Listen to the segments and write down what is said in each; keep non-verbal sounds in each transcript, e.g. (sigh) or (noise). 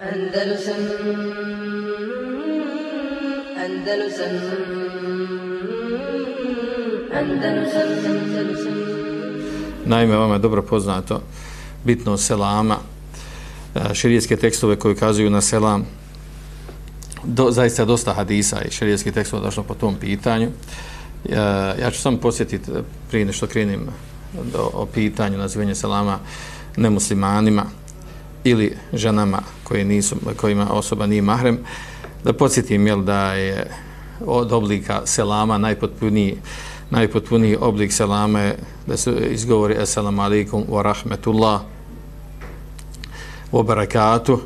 Andalusam Andalusam Andalusam Andalusam. Naime, vama je dobro poznato bitno selama, e, tekstove koji kazuju na selam, do, zaista dosta hadisa i širijetskih tekstova došlo po tom pitanju. E, ja ću samo posjetiti e, prije nešto krenim do, o pitanju nazivanja selama nemuslimanima ili ženama koje nisu, kojima osoba nije mahrem, da podsjetim jel, da je od oblika selama najpotpuniji, najpotpuniji oblik selama je da se izgovori assalamu alaikum wa rahmetullah wa barakatuh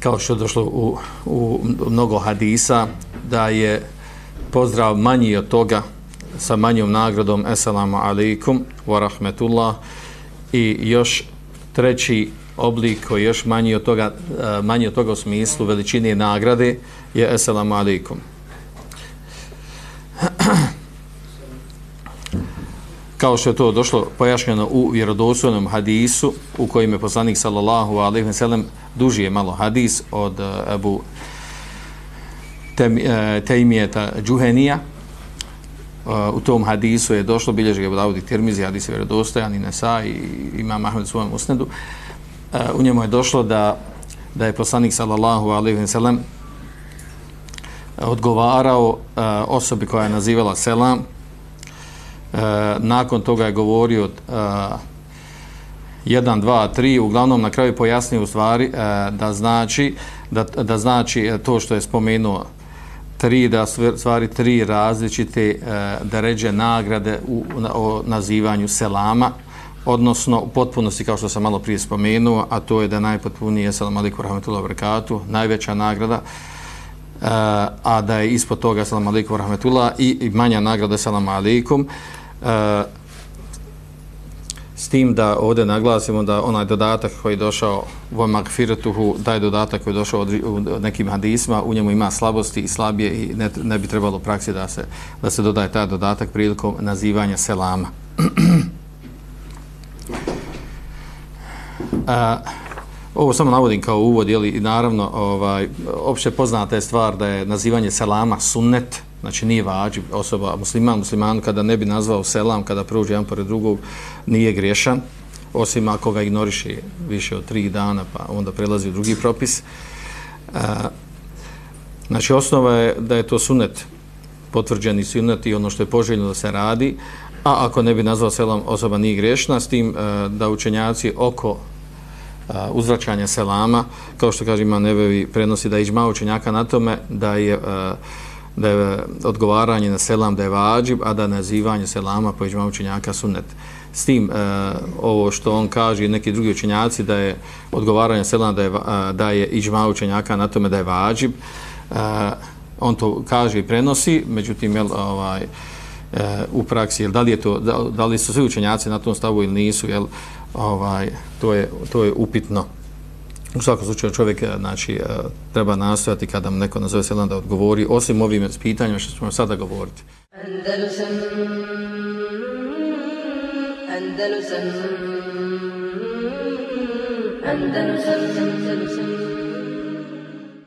kao što je došlo u, u mnogo hadisa da je pozdrav manji od toga sa manjom nagradom assalamu alaikum wa rahmetullah i još treći oblik koji je još manji od toga, e, manji od toga u smislu veličine nagrade je Esselamu alaikum. (clears throat) Kao što je to došlo pojašnjeno u vjerodostojnom hadisu u kojem je poslanik sallallahu alaihi ve sellem duži je malo hadis od uh, Abu e, Tejmijeta Džuhenija. Uh, u tom hadisu je došlo bilježi ga Davud i Tirmizi, hadis je vjerodostojan i Nesa i ima Mahmed u svojem usnedu. U njemu je došlo da, da je poslanik sallallahu alaihi wa sallam eh, odgovarao eh, osobi koja je nazivala selam. Eh, nakon toga je govorio 1, 2, 3 uglavnom na kraju pojasnio u stvari da znači da, da znači to što je spomenuo tri da stvari tri različite uh, da ređe nagrade u, na, o nazivanju selama odnosno u potpunosti kao što sam malo prije spomenuo, a to je da najpotpunije, salam aliku rahmetullahi wabarakatuh, najveća nagrada, uh, a da je ispod toga salam aliku rahmetullah i, i manja nagrada salam alikum. Uh, eh, s tim da ovdje naglasimo da onaj dodatak koji je došao u magfiratuhu, taj dodatak koji je došao od, od nekim hadisma, u njemu ima slabosti i slabije i ne, ne bi trebalo praksi da se, da se dodaje taj dodatak prilikom nazivanja selama. (clears throat) A, ovo samo navodim kao uvod, jeli, i naravno, ovaj, opšte poznata je stvar da je nazivanje selama sunnet, znači nije vađi osoba, musliman, musliman, kada ne bi nazvao selam, kada pruži jedan pored drugog, nije griješan, osim ako ga ignoriše više od tri dana, pa onda prelazi u drugi propis. A, znači, osnova je da je to sunnet, potvrđeni sunnet i ono što je poželjno da se radi, a ako ne bi nazvao selam, osoba nije griješna, s tim da učenjaci oko Uh, uzvraćanja selama, kao što kaže ima nebevi prenosi da iđma učenjaka na tome da je, uh, da je odgovaranje na selam da je vađib, a da nazivanje selama po iđma učenjaka sunnet. S tim uh, ovo što on kaže i neki drugi učenjaci da je odgovaranje selam da je, da je iđma učenjaka na tome da je vađib, on to kaže i prenosi, međutim, jel, ovaj, u praksi, jel, da li je to, da, da li su svi učenjaci na tom stavu ili nisu, jel, ovaj, to, je, to je upitno. U svakom slučaju čovjek eh, znači, eh, treba nastojati kada mu neko nazove selam da odgovori, osim ovim pitanjima što ćemo sada govoriti. Andalusam, Andalusam, Andalusam, Andalusam, Andalusam.